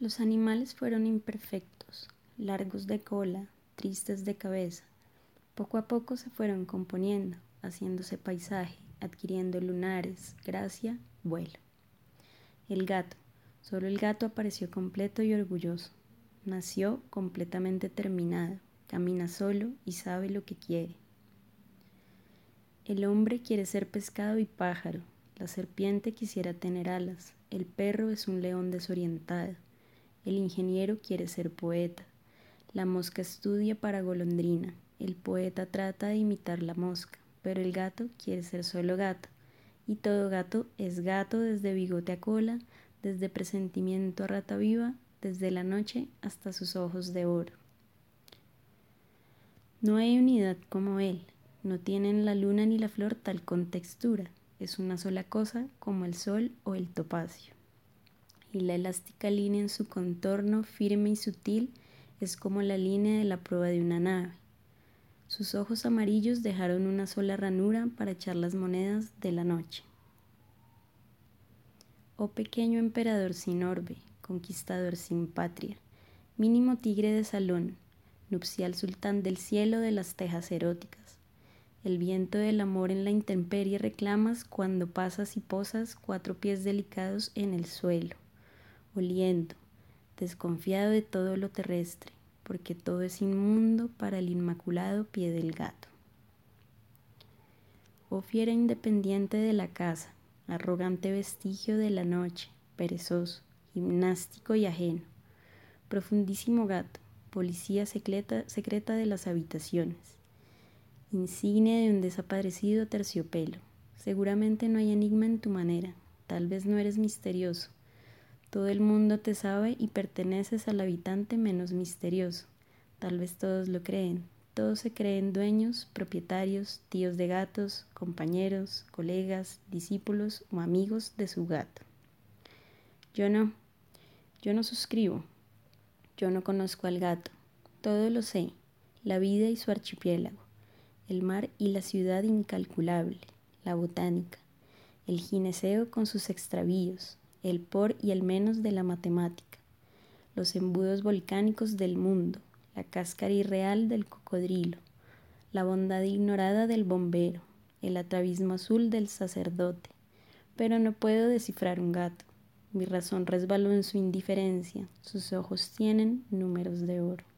Los animales fueron imperfectos, largos de cola, tristes de cabeza. Poco a poco se fueron componiendo, haciéndose paisaje, adquiriendo lunares, gracia, vuelo. El gato, solo el gato apareció completo y orgulloso. Nació completamente terminado, camina solo y sabe lo que quiere. El hombre quiere ser pescado y pájaro, la serpiente quisiera tener alas, el perro es un león desorientado. El ingeniero quiere ser poeta. La mosca estudia para golondrina. El poeta trata de imitar la mosca, pero el gato quiere ser solo gato. Y todo gato es gato desde bigote a cola, desde presentimiento a rata viva, desde la noche hasta sus ojos de oro. No hay unidad como él, no tienen la luna ni la flor tal contextura, es una sola cosa como el sol o el topacio y la elástica línea en su contorno firme y sutil es como la línea de la prueba de una nave. Sus ojos amarillos dejaron una sola ranura para echar las monedas de la noche. Oh pequeño emperador sin orbe, conquistador sin patria, mínimo tigre de salón, nupcial sultán del cielo de las tejas eróticas. El viento del amor en la intemperie reclamas cuando pasas y posas cuatro pies delicados en el suelo oliendo, desconfiado de todo lo terrestre, porque todo es inmundo para el inmaculado pie del gato. Oh fiera independiente de la casa, arrogante vestigio de la noche, perezoso, gimnástico y ajeno, profundísimo gato, policía secreta, secreta de las habitaciones, insignia de un desaparecido terciopelo. Seguramente no hay enigma en tu manera, tal vez no eres misterioso, todo el mundo te sabe y perteneces al habitante menos misterioso. Tal vez todos lo creen. Todos se creen dueños, propietarios, tíos de gatos, compañeros, colegas, discípulos o amigos de su gato. Yo no. Yo no suscribo. Yo no conozco al gato. Todo lo sé. La vida y su archipiélago. El mar y la ciudad incalculable. La botánica. El gineceo con sus extravíos el por y el menos de la matemática, los embudos volcánicos del mundo, la cáscara irreal del cocodrilo, la bondad ignorada del bombero, el atavismo azul del sacerdote. Pero no puedo descifrar un gato. Mi razón resbaló en su indiferencia, sus ojos tienen números de oro.